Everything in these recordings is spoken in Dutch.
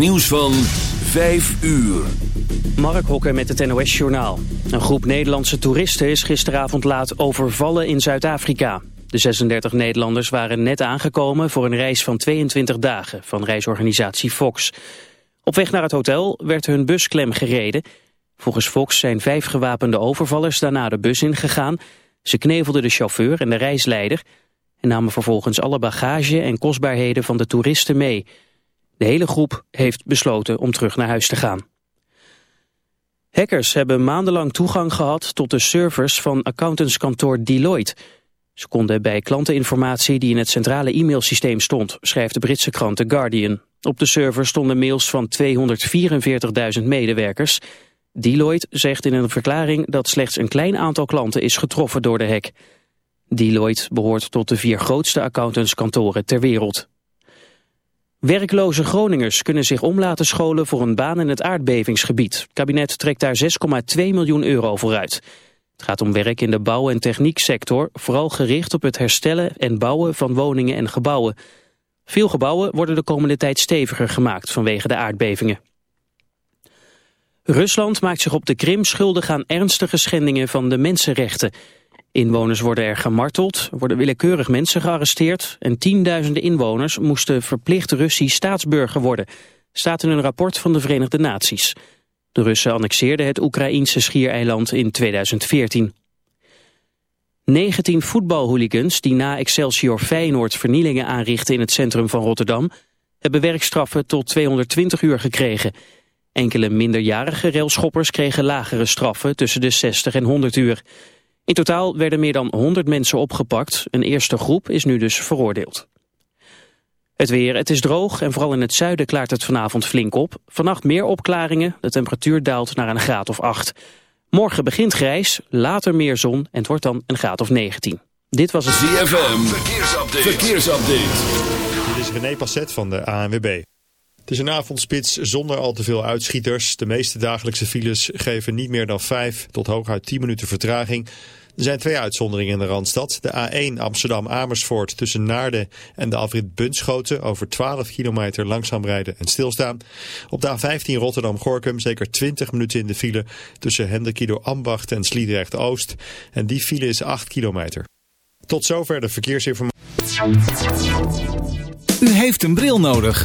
Nieuws van 5 uur. Mark Hokker met het NOS Journaal. Een groep Nederlandse toeristen is gisteravond laat overvallen in Zuid-Afrika. De 36 Nederlanders waren net aangekomen voor een reis van 22 dagen van reisorganisatie Fox. Op weg naar het hotel werd hun bus klem gereden. Volgens Fox zijn vijf gewapende overvallers daarna de bus ingegaan. Ze knevelden de chauffeur en de reisleider... en namen vervolgens alle bagage en kostbaarheden van de toeristen mee... De hele groep heeft besloten om terug naar huis te gaan. Hackers hebben maandenlang toegang gehad tot de servers van accountantskantoor Deloitte. Ze konden bij klanteninformatie die in het centrale e-mailsysteem stond, schrijft de Britse krant The Guardian. Op de server stonden mails van 244.000 medewerkers. Deloitte zegt in een verklaring dat slechts een klein aantal klanten is getroffen door de hack. Deloitte behoort tot de vier grootste accountantskantoren ter wereld. Werkloze Groningers kunnen zich om laten scholen voor een baan in het aardbevingsgebied. Het kabinet trekt daar 6,2 miljoen euro voor uit. Het gaat om werk in de bouw- en technieksector, vooral gericht op het herstellen en bouwen van woningen en gebouwen. Veel gebouwen worden de komende tijd steviger gemaakt vanwege de aardbevingen. Rusland maakt zich op de Krim schuldig aan ernstige schendingen van de mensenrechten. Inwoners worden er gemarteld, worden willekeurig mensen gearresteerd... en tienduizenden inwoners moesten verplicht Russisch staatsburger worden... staat in een rapport van de Verenigde Naties. De Russen annexeerden het Oekraïense schiereiland in 2014. 19 voetbalhooligans die na Excelsior Feyenoord vernielingen aanrichten in het centrum van Rotterdam... hebben werkstraffen tot 220 uur gekregen... Enkele minderjarige railschoppers kregen lagere straffen tussen de 60 en 100 uur. In totaal werden meer dan 100 mensen opgepakt. Een eerste groep is nu dus veroordeeld. Het weer, het is droog en vooral in het zuiden klaart het vanavond flink op. Vannacht meer opklaringen, de temperatuur daalt naar een graad of 8. Morgen begint grijs, later meer zon en het wordt dan een graad of 19. Dit was het ZFM, verkeersupdate. verkeersupdate. Dit is René Passet van de ANWB. Het is een avondspits zonder al te veel uitschieters. De meeste dagelijkse files geven niet meer dan 5 tot hooguit 10 minuten vertraging. Er zijn twee uitzonderingen in de Randstad. De A1 Amsterdam-Amersfoort tussen Naarden en de afrit Bunschoten over 12 kilometer langzaam rijden en stilstaan. Op de A15 Rotterdam-Gorkum zeker 20 minuten in de file tussen Hendrikido Ambacht en Sliedrecht-Oost. En die file is 8 kilometer. Tot zover de verkeersinformatie. U heeft een bril nodig.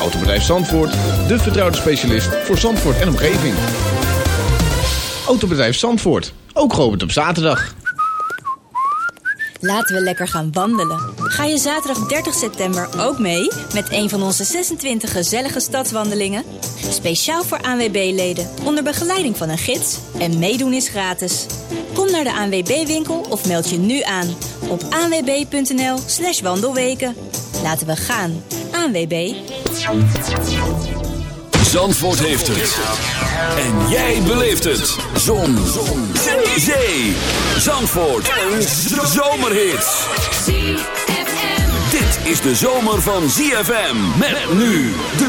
Autobedrijf Zandvoort, de vertrouwde specialist voor Zandvoort en omgeving. Autobedrijf Zandvoort, ook geopend op zaterdag. Laten we lekker gaan wandelen. Ga je zaterdag 30 september ook mee met een van onze 26 gezellige stadswandelingen? Speciaal voor ANWB-leden onder begeleiding van een gids en meedoen is gratis. Kom naar de ANWB-winkel of meld je nu aan op anwb.nl slash wandelweken. Laten we gaan. ANWB. Zandvoort heeft het. En jij beleeft het. Zon. Zon. Zee. Zandvoort. Een zomerhit. Dit is de zomer van ZFM. Met nu de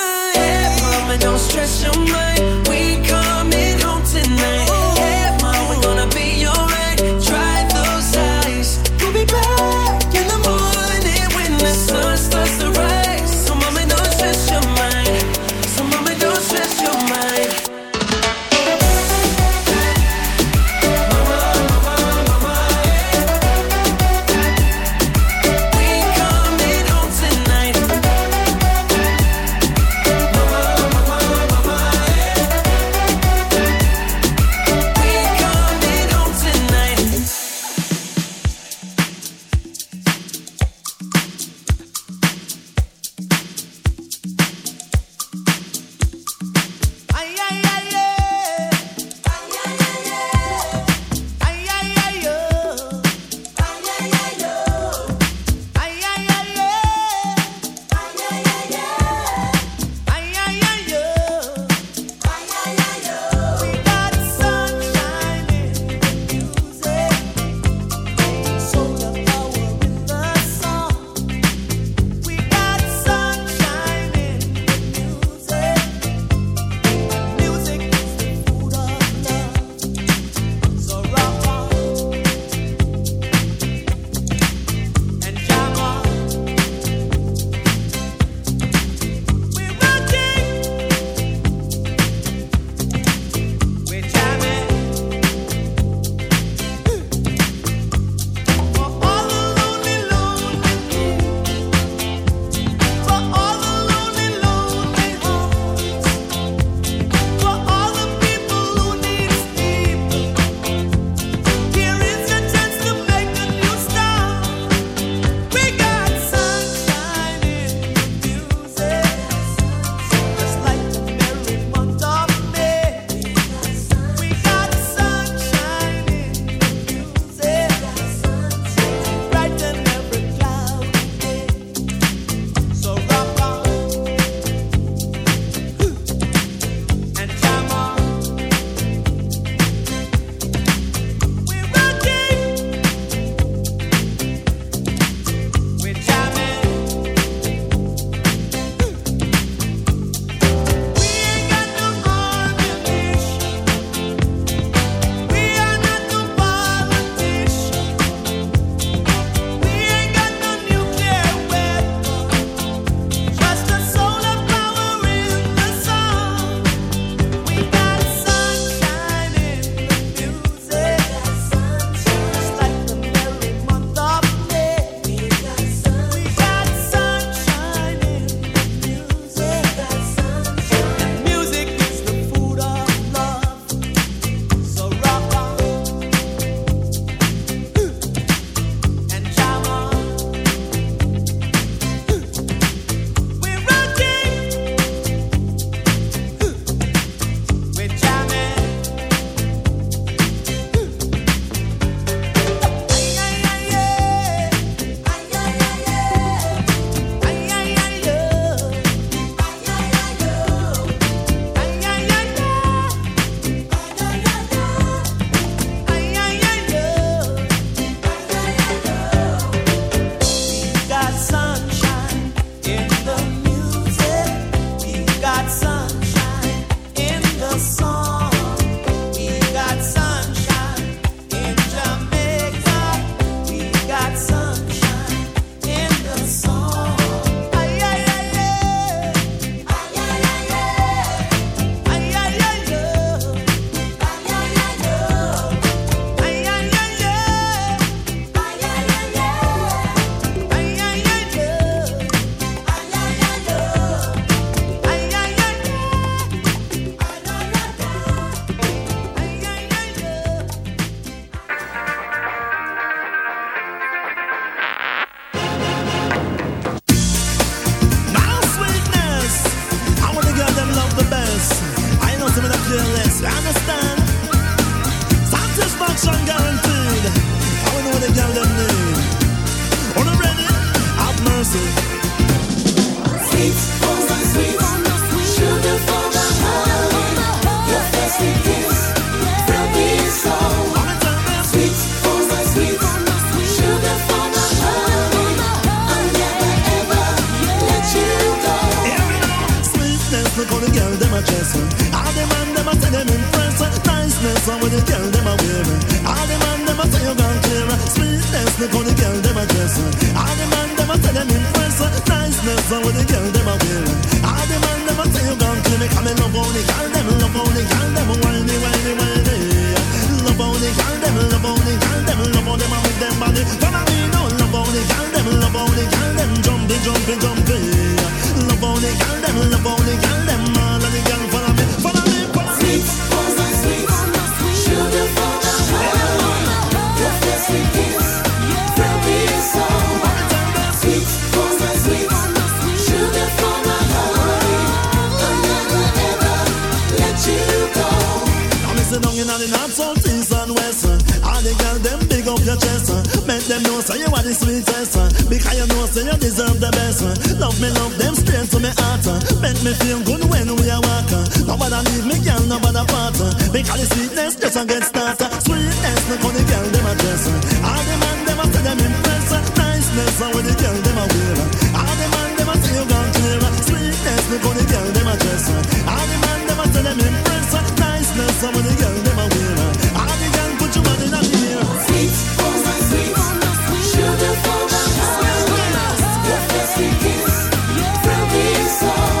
know say you deserve the best. Love me, love them straight to me heart. Make me feel good when we are walking. Nobody leave me, girl, nobody part. Because the sweetness just a get started. Sweetness, look how the girl them a dress. All the man them a say them impress. Niceness, how the girl them a wear. All the man them a say you gone clear. Sweetness, look how the girl them a dress. All the man them a say them impress. Niceness, how the girl them a wear. そ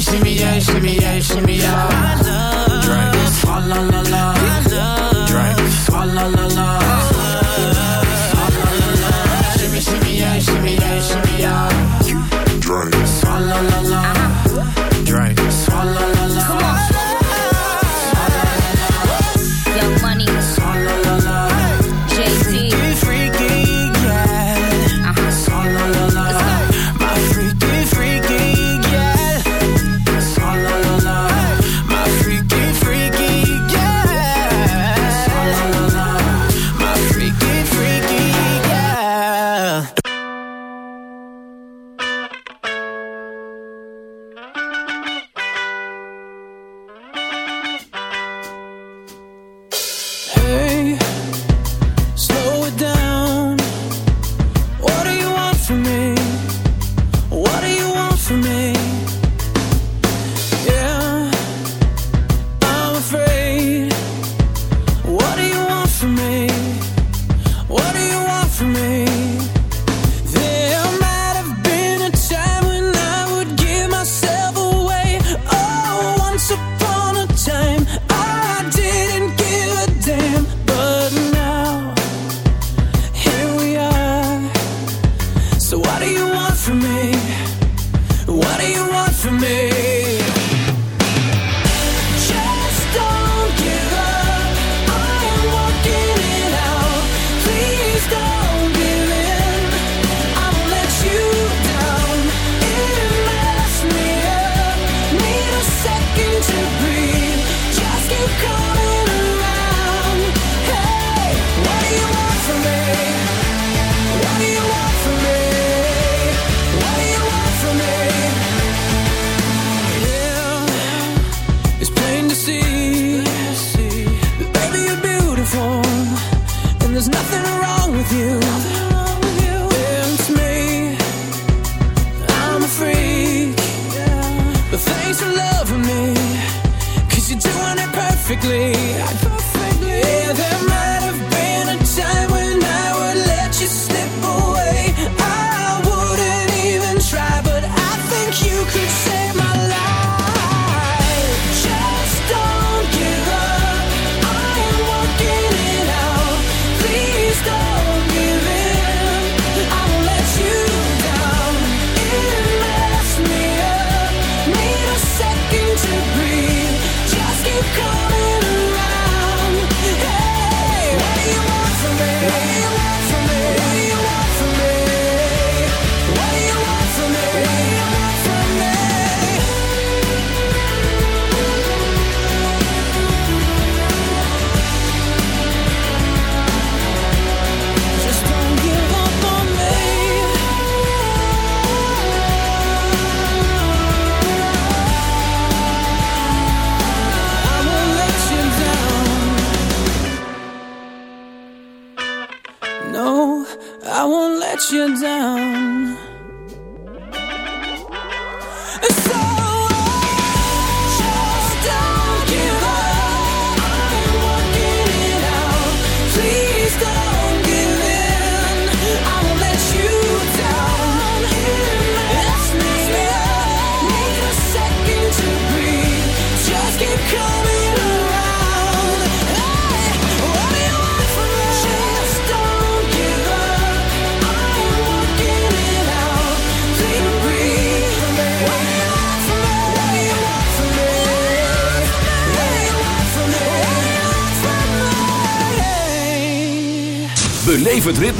shimmy, shimmy, yeah, shimmy, yeah, shimmy, yeah. I love. Drinks. La la la la. I love. Drinks. La la la la.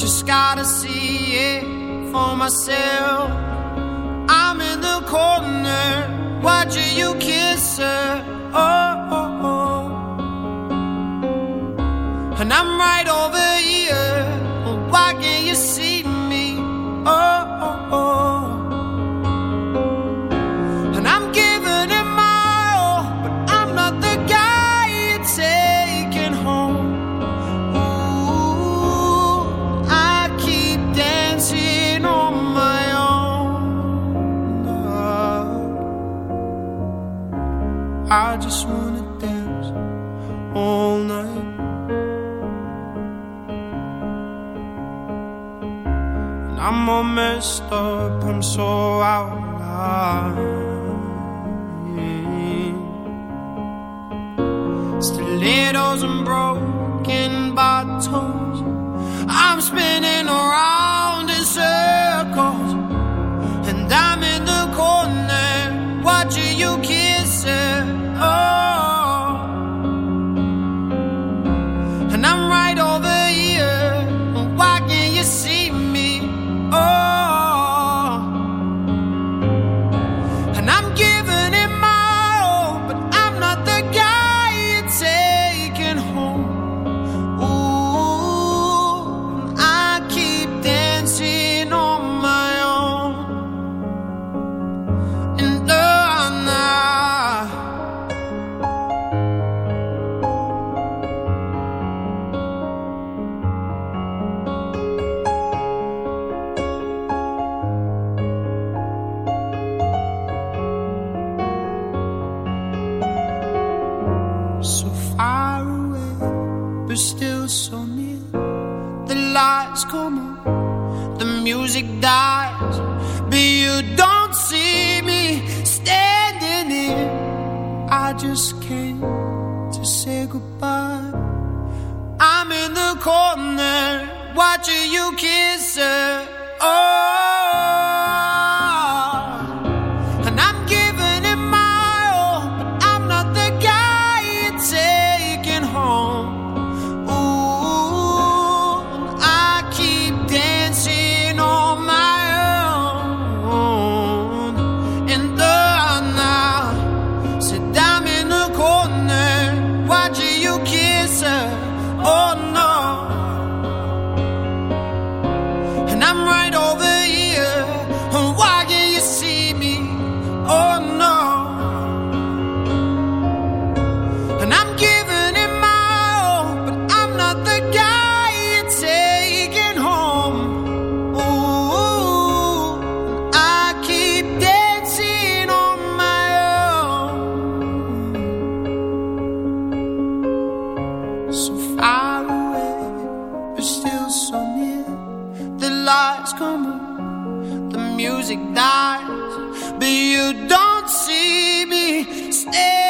just gotta see it for myself. I'm in the corner watching you kiss her. Oh, oh, oh. and I'm right over here. Why can't you see me? Oh. messed up, I'm so out of line. Stilettos and broken bottles, I'm spinning around in circles, and I'm in the so near. The lights come on, the music dies, but you don't see me stay.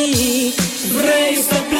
Vrei să pleci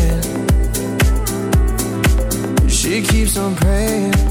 keeps on praying.